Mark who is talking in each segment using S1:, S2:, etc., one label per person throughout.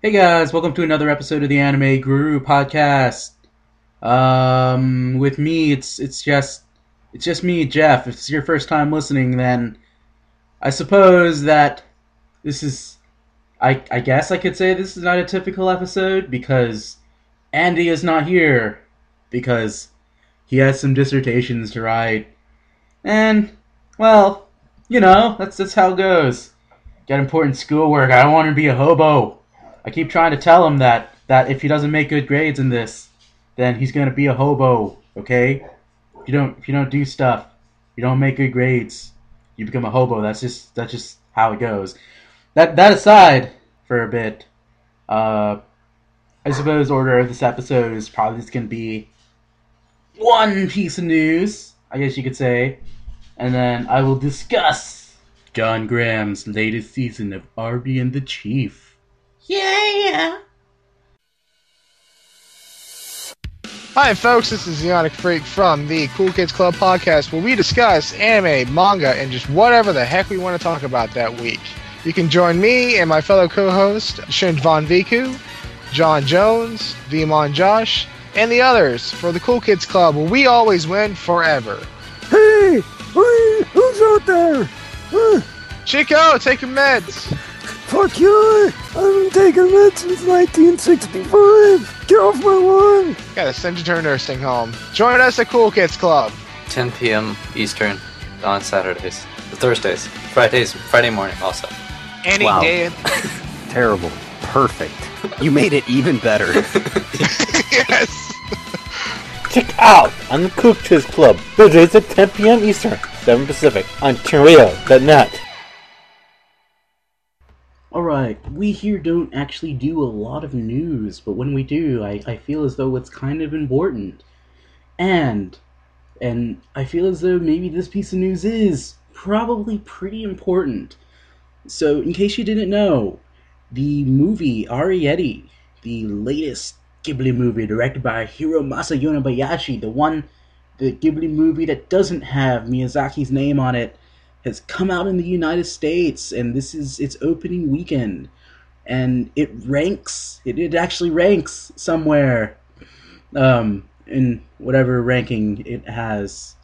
S1: Hey guys, welcome to another episode of the Anime Guru podcast. Um, with me, it's it's just it's just me, Jeff. If it's your first time listening, then I suppose that this is I I guess I could say this is not a typical episode because Andy is not here because he has some dissertations to write, and well, you know that's that's how it goes. Got important schoolwork. I don't want to be a hobo. I keep trying to tell him that that if he doesn't make good grades in this, then he's gonna be a hobo. Okay? If you don't if you don't do stuff, you don't make good grades, you become a hobo. That's just that's just how it goes. That that aside for a bit, uh, I suppose order of this episode is probably just gonna be one piece of news, I guess you could say, and then I will discuss Jon Graham's latest season of Arby and the Chief. Yeah.
S2: Hi, folks. This is Ionic Freak from the Cool Kids Club podcast, where we discuss anime, manga, and just whatever the heck we want to talk about that week. You can join me and my fellow co-host Shin Von Viku, John Jones, Vimon Josh, and the others for the Cool Kids Club, where we always win forever.
S3: Hey, hey, who's out there?
S2: Chico, take your meds.
S3: fuck you! I've been taking meds since 1965. Get off my lawn!
S2: Gotta send you to a nursing home. Join us at Cool Kids Club.
S4: 10 p.m. Eastern on Saturdays, Thursdays, Fridays, Friday morning also.
S2: Any
S5: Wow.
S2: day.
S5: Terrible. Perfect. You made it even better.
S2: yes.
S6: Check out on the Cool Kids Club, Thursdays at 10 p.m. Eastern, 7 Pacific, on Korea.net.
S1: Alright, we here don't actually do a lot of news, but when we do, I, I feel as though it's kind of important. And, and I feel as though maybe this piece of news is probably pretty important. So, in case you didn't know, the movie Arrietty, the latest Ghibli movie directed by Hiromasa Yonebayashi, the one, the Ghibli movie that doesn't have Miyazaki's name on it, has come out in the United States, and this is its opening weekend, and it ranks. It, it actually ranks somewhere, um, in whatever ranking it has.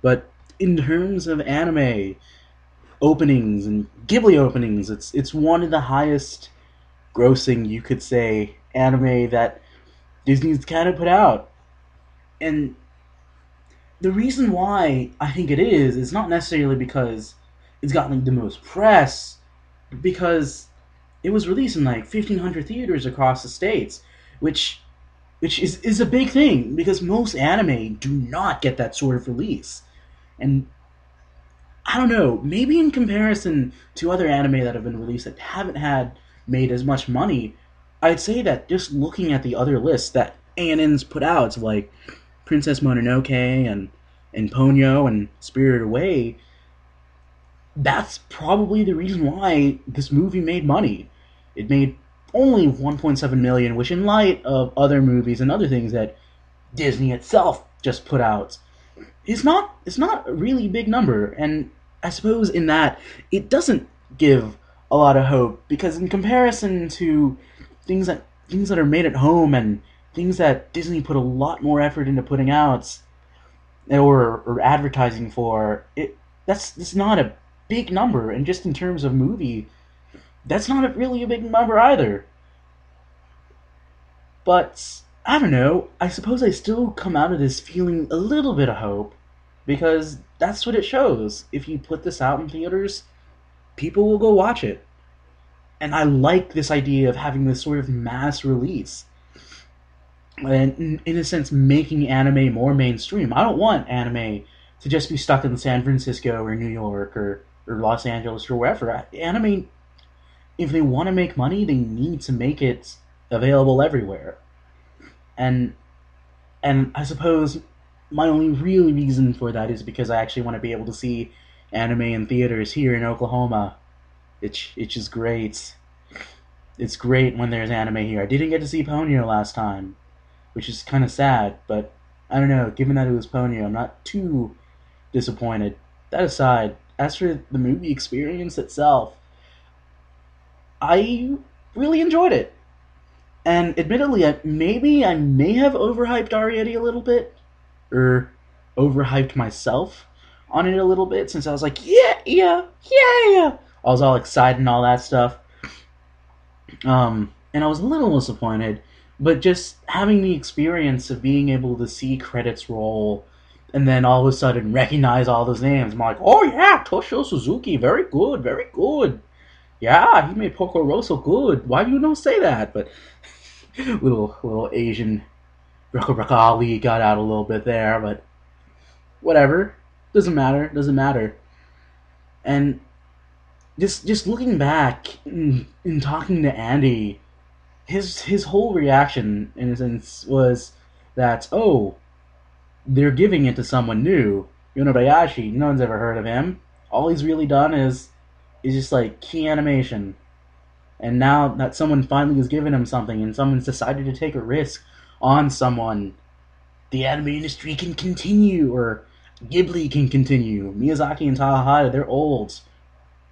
S1: But in terms of anime openings and Ghibli openings, it's it's one of the highest grossing, you could say, anime that Disney's kind of put out, and the reason why I think it is is not necessarily because it's gotten like, the most press, because it was released in like 1,500 theaters across the states, which which is is a big thing because most anime do not get that sort of release, and I don't know, maybe in comparison to other anime that have been released that haven't had made as much money, I'd say that just looking at the other lists that ANN's put out, it's like Princess Mononoke and and Ponyo and Spirited Away, that's probably the reason why this movie made money. It made only 1.7 million, which in light of other movies and other things that Disney itself just put out, is not it's not a really big number. And I suppose in that it doesn't give a lot of hope because in comparison to things that things that are made at home and things that Disney put a lot more effort into putting out or or advertising for it that's that's not a big number. And just in terms of movie that's not a, really a big number either. But I don't know. I suppose I still come out of this feeling a little bit of hope because that's what it shows. If you put this out in theaters people will go watch it. And I like this idea of having this sort of mass release and in- a sense making anime more mainstream. I don't want anime to just be stuck in San Francisco or New York or, or Los Angeles or wherever. Anime, if they want to make money, they need to make it available everywhere. And and I suppose my only real reason for that is because I actually want to be able to see anime in theaters here in Oklahoma. It's it's just great. It's great when there's anime here. I didn't get to see Ponyo last time which is kind of sad. But I don't know. Given that it was Ponyo, I'm not too disappointed. That aside, as for the movie experience itself, I really enjoyed it. And admittedly, I, maybe I may have overhyped Arrietty a little bit, or overhyped myself on it a little bit, since I was like, yeah, yeah, yeah. Yeah. I was all excited and all that stuff. Um, and I was a little disappointed, but just having the experience of being able to see credits roll and then all of a sudden recognize all those names, I'm like, oh yeah, Toshio Suzuki, very good, very good. Yeah, he made Porco Rosso good. Why do you not say that? But little little Asian Raka Raka Ali got out a little bit there, but whatever. Doesn't matter. Doesn't matter. And just just looking back and, in talking to Andy, his his whole reaction in a sense was that oh, they're giving it to someone new. Yonebayashi, no one's ever heard of him. All he's really done is is just like key animation. And now that someone finally has given him something and someone's decided to take a risk on someone, the anime industry can continue or Ghibli can continue. Miyazaki and Takahata, they're old.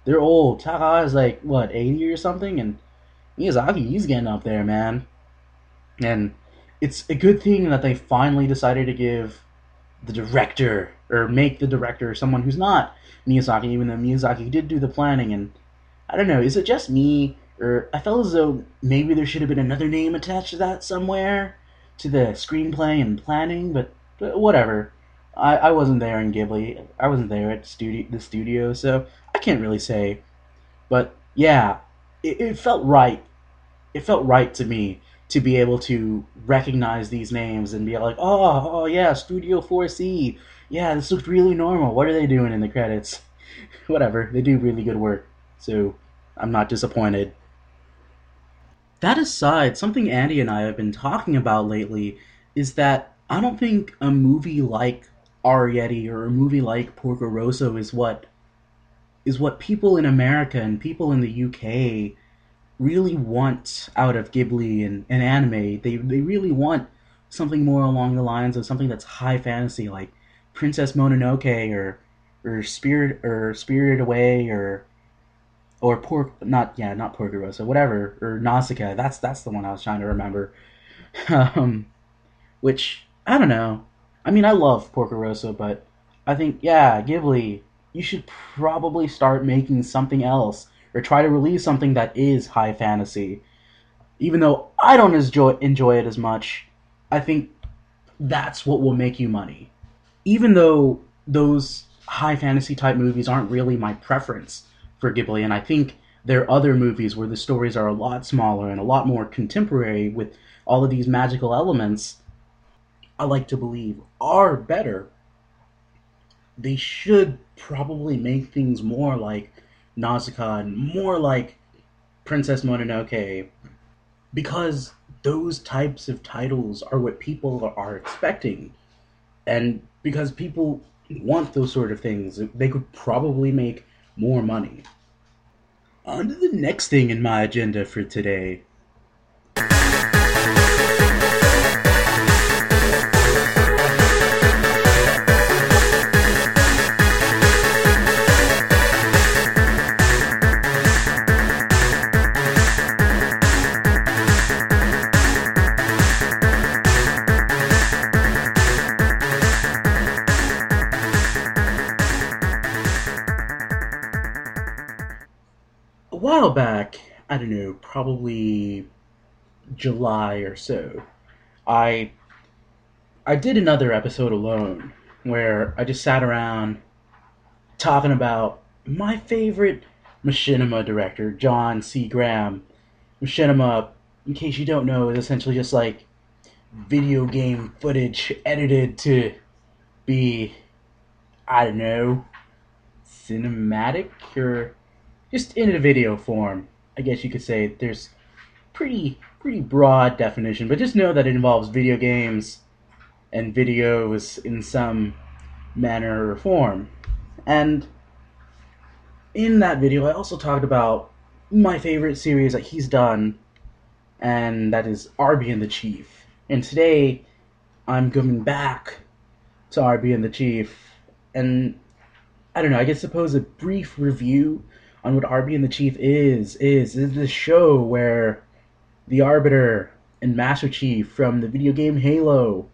S1: They're old. Takahata's like, what, 80 or something? And Miyazaki, he's getting up there, man. And it's a good thing that they finally decided to give the director, or make the director someone who's not Miyazaki, even though Miyazaki did do the planning. And I don't know, is it just me, or I felt as though maybe there should have been another name attached to that somewhere, to the screenplay and planning, but, but whatever. I, I wasn't there in Ghibli. I wasn't there at studio the studio, so I can't really say. But yeah, it, it felt right. It felt right to me to be able to recognize these names and be like, oh, oh yeah, Studio 4C. Yeah, this looked really normal. What are they doing in the credits? Whatever, they do really good work. So I'm not disappointed. That aside, something Andy and I have been talking about lately is that I don't think a movie like Arrietty or a movie like Porco Rosso is what is what people in America and people in the UK really want out of Ghibli and, and anime. They they really want something more along the lines of something that's high fantasy, like Princess Mononoke or or Spirit or Spirited Away or or pork not yeah not Porco Rosso whatever or Nausicaa. That's that's the one I was trying to remember. um, which I don't know. I mean, I love Porco Rosso, but I think yeah, Ghibli, you should probably start making something else or try to release something that is high fantasy. Even though I don't enjoy enjoy it as much, I think that's what will make you money. Even though those high fantasy type movies aren't really my preference for Ghibli, and I think there are other movies where the stories are a lot smaller and a lot more contemporary with all of these magical elements. I like to believe are better. They should probably make things more like Nausicaa and more like Princess Mononoke because those types of titles are what people are expecting. And because people want those sort of things, they could probably make more money. On to the next thing in my agenda for today. I don't know, probably July or so, I I did another episode alone where I just sat around talking about my favorite machinima director, Jon C. Graham. Machinima, in case you don't know, is essentially just like video game footage edited to be I don't know cinematic or just in a video form. I guess you could say there's pretty pretty broad definition, but just know that it involves video games and videos in some manner or form. And in that video, I also talked about my favorite series that he's done, and that is Arby and the Chief. And today, I'm going back to Arby and the Chief, and I don't know. I guess suppose a brief review on what Arby and the Chief is is is the show where the Arbiter and Master Chief from the video game Halo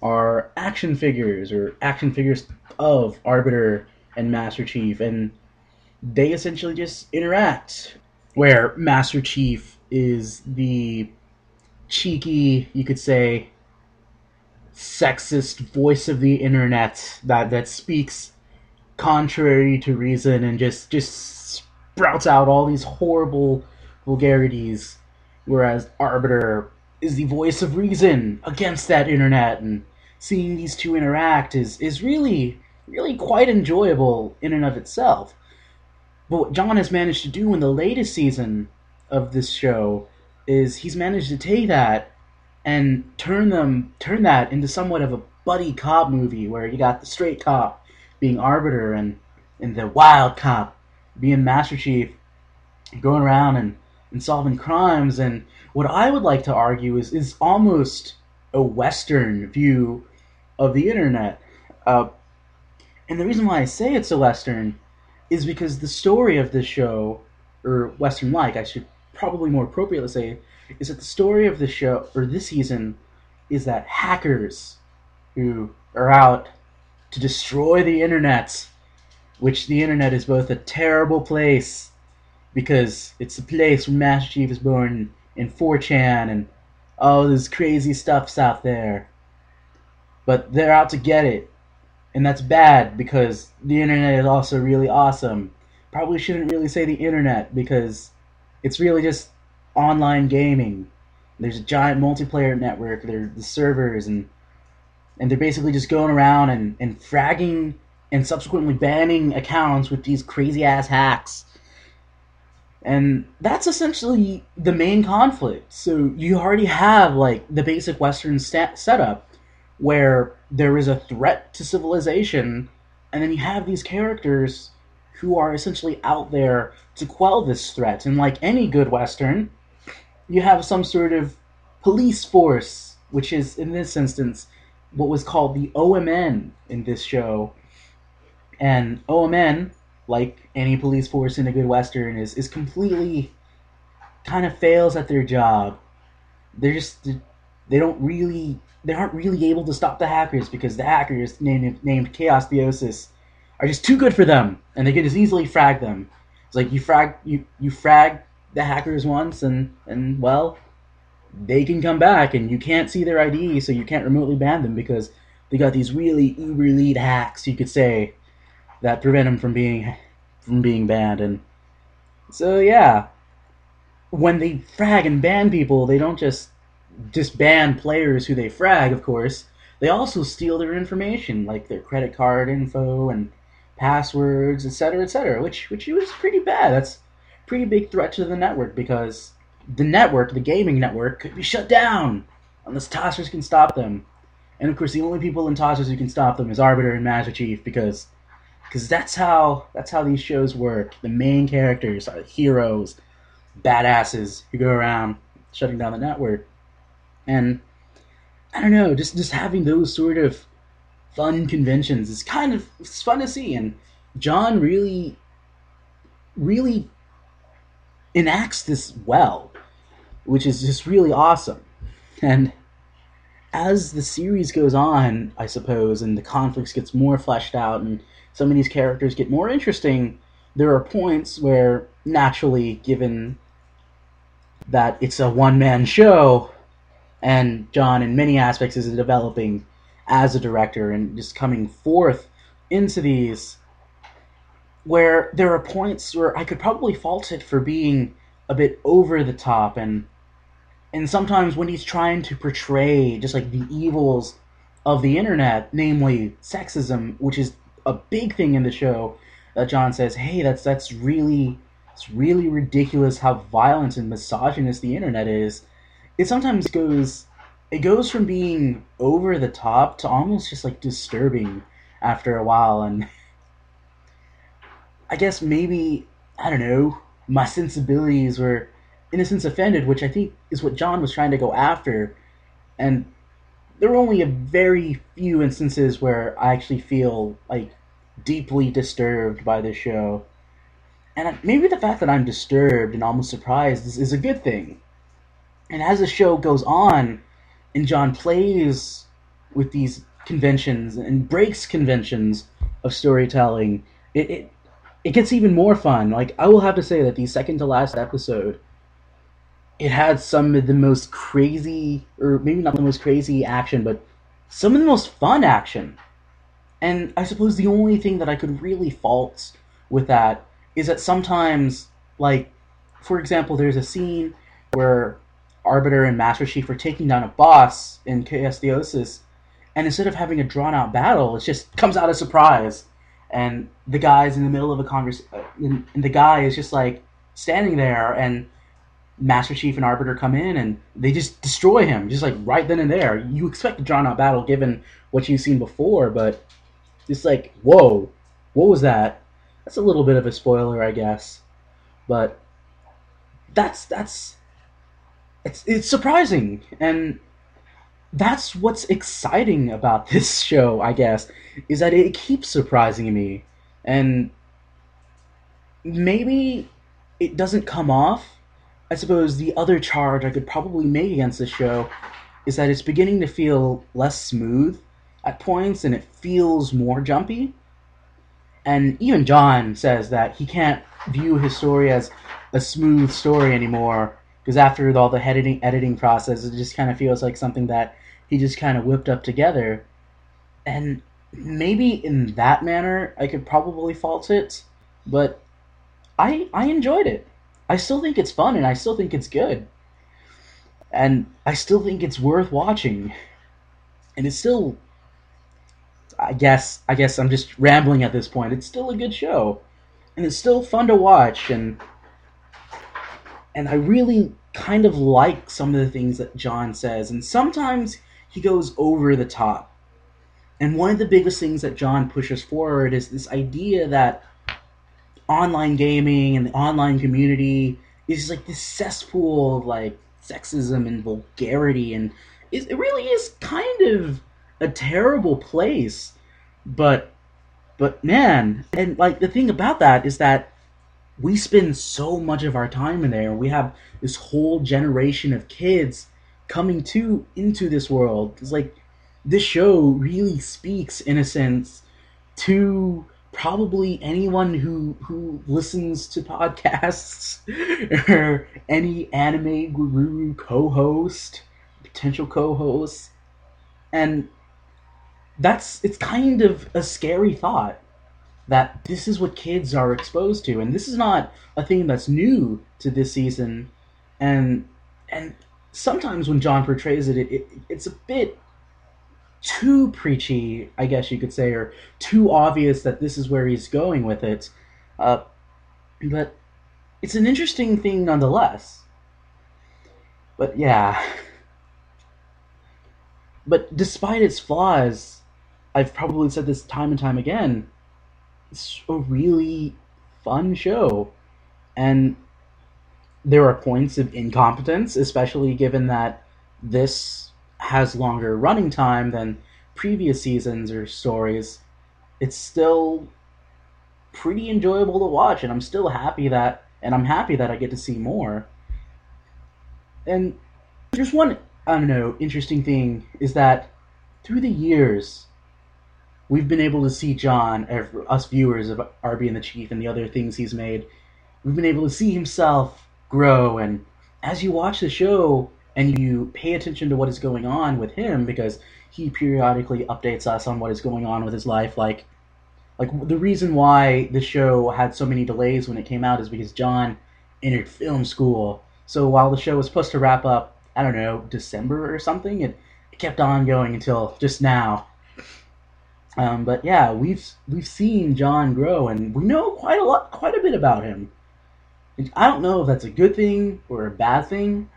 S1: are action figures or action figures of Arbiter and Master Chief, and they essentially just interact. Where Master Chief is the cheeky, you could say, sexist voice of the internet that that speaks contrary to reason and just just sprouts out all these horrible vulgarities whereas arbiter is the voice of reason against that internet and seeing these two interact is is really really quite enjoyable in and of itself. But what jon has managed to do in the latest season of this show is he's managed to take that and turn them turn that into somewhat of a buddy cop movie where you got the straight cop being arbiter and and the wild cop being master chief going around and, and solving crimes. And what i would like to argue is is almost a western view of the internet. Uh, and the reason why i say it's a western is because the story of this show or western like i should probably more appropriately say is that the story of the show or this season is that hackers who are out to destroy the internet, which the internet is both a terrible place because it's the place where Master Chief is born in 4chan and all this crazy stuff's out there. But they're out to get it. And that's bad because the internet is also really awesome. Probably shouldn't really say the internet because it's really just online gaming. There's a giant multiplayer network. There the servers and and they're basically just going around and, and fragging and subsequently banning accounts with these crazy ass hacks. And that's essentially the main conflict. So you already have like the basic Western setup where there is a threat to civilization, and then you have these characters who are essentially out there to quell this threat. And like any good Western, you have some sort of police force, which is in this instance what was called the OMN in this show. And oh, OMN, like any police force in a good western, is is completely kind of fails at their job. They're just they don't really they aren't really able to stop the hackers because the hackers named named Chaos Theosis are just too good for them, and they can just easily frag them. It's like you frag you you frag the hackers once, and and well, they can come back, and you can't see their ID, so you can't remotely ban them because they got these really uber lead hacks, you could say, that prevent them from being from being banned. And so yeah, when they frag and ban people, they don't just disband players who they frag, of course. They also steal their information, like their credit card info and passwords, etc., etc., which which was pretty bad. That's pretty big threat to the network because the network, the gaming network, could be shut down unless Tossers can stop them. And of course, the only people in Tossers who can stop them is Arbiter and Master Chief because because that's how that's how these shows work. The main characters are heroes, badasses who go around shutting down the network. And I don't know, just just having those sort of fun conventions is kind of it's fun to see. And Jon really, really enacts this well, which is just really awesome. And as the series goes on, I suppose, and the conflicts gets more fleshed out, and some of these characters get more interesting, there are points where, naturally, given that it's a one man show, and Jon, in many aspects, is developing as a director and just coming forth into these where there are points where I could probably fault it for being a bit over the top and and sometimes when he's trying to portray just like the evils of the internet, namely sexism, which is a big thing in the show, that Jon says, "Hey, that's that's really it's really ridiculous how violent and misogynist the internet is." It sometimes goes it goes from being over the top to almost just like disturbing after a while and I guess maybe I don't know my sensibilities were in a sense offended, which I think is what Jon was trying to go after. And there are only a very few instances where I actually feel like deeply disturbed by the show. And maybe the fact that I'm disturbed and almost surprised is, is a good thing. And as the show goes on, and John plays with these conventions and breaks conventions of storytelling, it, it it gets even more fun. Like I will have to say that the second to last episode, it had some of the most crazy, or maybe not the most crazy action, but some of the most fun action. And I suppose the only thing that I could really fault with that is that sometimes, like, for example, there's a scene where Arbiter and Master Chief are taking down a boss in Chaos Theosis, and instead of having a drawn out battle, it just comes out as surprise. And the guy's in the middle of a conversation, uh, and the guy is just like standing there, and Master Chief and Arbiter come in, and they just destroy him, just like right then and there. You expect a drawn out battle given what you've seen before, but it's like, whoa, what was that? That's a little bit of a spoiler, I guess, but that's that's it's it's surprising, and that's what's exciting about this show, I guess, is that it keeps surprising me, and maybe it doesn't come off. I suppose the other charge I could probably make against this show is that it's beginning to feel less smooth at points and it feels more jumpy. And even Jon says that he can't view his story as a smooth story anymore because after all the editing editing process, it just kind of feels like something that he just kind of whipped up together. And maybe in that manner, I could probably fault it, but I I enjoyed it. I still think it's fun and I still think it's good. And I still think it's worth watching. And it's still I guess I guess I'm just rambling at this point. It's still a good show. And it's still fun to watch and and I really kind of like some of the things that Jon says and sometimes he goes over the top. And one of the biggest things that Jon pushes forward is this idea that online gaming and the online community is like this cesspool of like sexism and vulgarity and it, it really is kind of a terrible place. But but man and like the thing about that is that we spend so much of our time in there. We have this whole generation of kids coming to into this world. It's like this show really speaks in a sense to probably anyone who who listens to podcasts or any anime guru co-host potential co-host. And that's it's kind of a scary thought that this is what kids are exposed to. And this is not a thing that's new to this season. And and sometimes when jon portrays it, it, it it's a bit too preachy, I guess you could say, or too obvious that this is where he's going with it. Uh, but it's an interesting thing nonetheless. But yeah. But despite its flaws, I've probably said this time and time again, it's a really fun show. And there are points of incompetence, especially given that this has longer running time than previous seasons or stories, it's still pretty enjoyable to watch, and I'm still happy that, and I'm happy that I get to see more. And there's one, I don't know, interesting thing is that through the years, we've been able to see Jon, er, us viewers of Arby and the Chief and the other things he's made, we've been able to see himself grow, and as you watch the show, and you pay attention to what is going on with him because he periodically updates us on what is going on with his life like like the reason why the show had so many delays when it came out is because Jon entered film school. So while the show was supposed to wrap up, I don't know, December or something, it, it kept on going until just now. Um, but yeah, we've we've seen Jon grow, and we know quite a lot, quite a bit about him. I don't know if that's a good thing or a bad thing,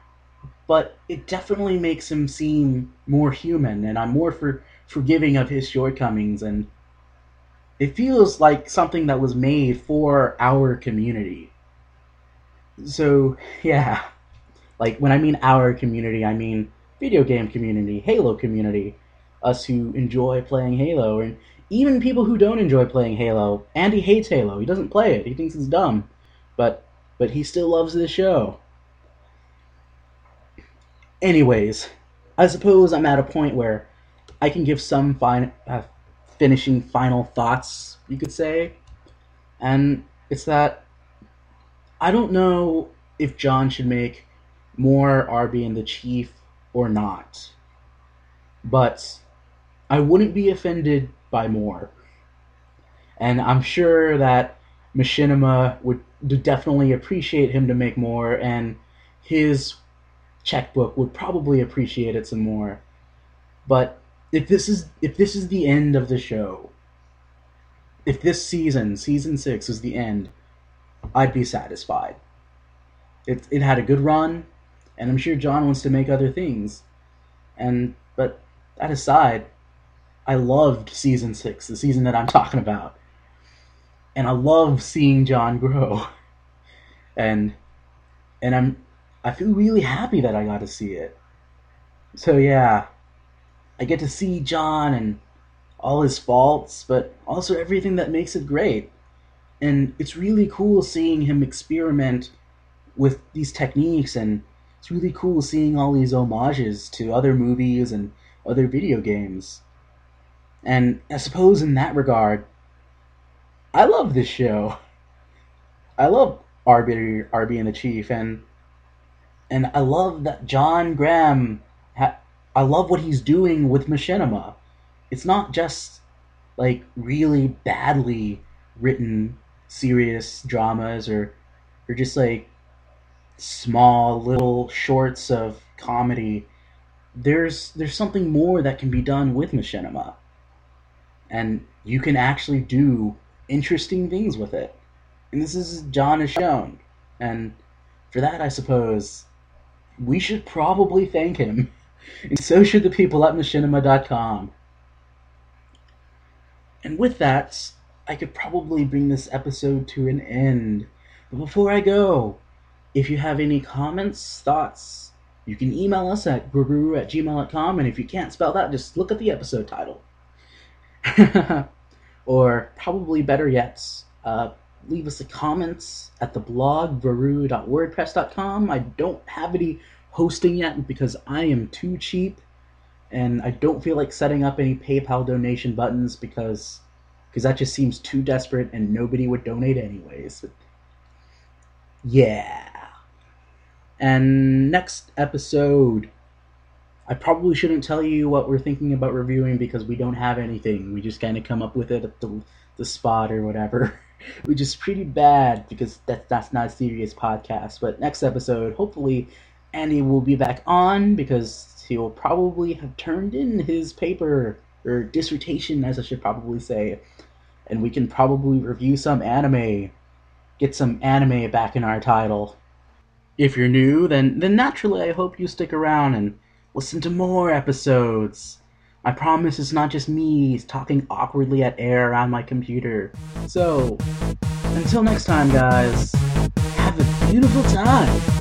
S1: but it definitely makes him seem more human, and I'm more for forgiving of his shortcomings, and it feels like something that was made for our community. So yeah, like when I mean our community, I mean video game community, Halo community, us who enjoy playing Halo, and even people who don't enjoy playing Halo. Andy hates Halo; he doesn't play it; he thinks it's dumb, but but he still loves this show anyways, I suppose I'm at a point where I can give some fine, uh, finishing final thoughts, you could say. And it's that I don't know if Jon should make more Arby and the Chief or not. But I wouldn't be offended by more. And I'm sure that Machinima would definitely appreciate him to make more, and his checkbook would probably appreciate it some more. But if this is if this is the end of the show, if this season, season six, is the end, I'd be satisfied. It it had a good run, and I'm sure Jon wants to make other things. And but that aside, I loved season six, the season that I'm talking about. And I love seeing Jon grow. And and I'm I feel really happy that I got to see it. So yeah, I get to see Jon and all his faults, but also everything that makes it great. And it's really cool seeing him experiment with these techniques, and it's really cool seeing all these homages to other movies and other video games. And I suppose in that regard, I love this show. I love Arby, Arby and the Chief, and and I love that Jon Graham. Ha- I love what he's doing with Machinima. It's not just like really badly written serious dramas or or just like small little shorts of comedy. There's there's something more that can be done with Machinima. And you can actually do interesting things with it. And this is Jon has shown. And for that I suppose we should probably thank him. And so should the people at machinima.com. And with that, I could probably bring this episode to an end. But before I go, if you have any comments, thoughts, you can email us at guru at gmail.com. And if you can't spell that, just look at the episode title. or probably better yet, uh, leave us a comment at the blog varu.wordpress.com. I don't have any hosting yet because I am too cheap and I don't feel like setting up any PayPal donation buttons because because that just seems too desperate and nobody would donate anyways. Yeah. And next episode I probably shouldn't tell you what we're thinking about reviewing because we don't have anything. We just kind of come up with it at the, the spot or whatever. Which is pretty bad because that, that's not a serious podcast. But next episode, hopefully, Andy will be back on because he will probably have turned in his paper or dissertation, as I should probably say, and we can probably review some anime, get some anime back in our title. If you're new, then then naturally I hope you stick around and listen to more episodes. I promise it's not just me talking awkwardly at air on my computer. So, until next time, guys, have a beautiful time.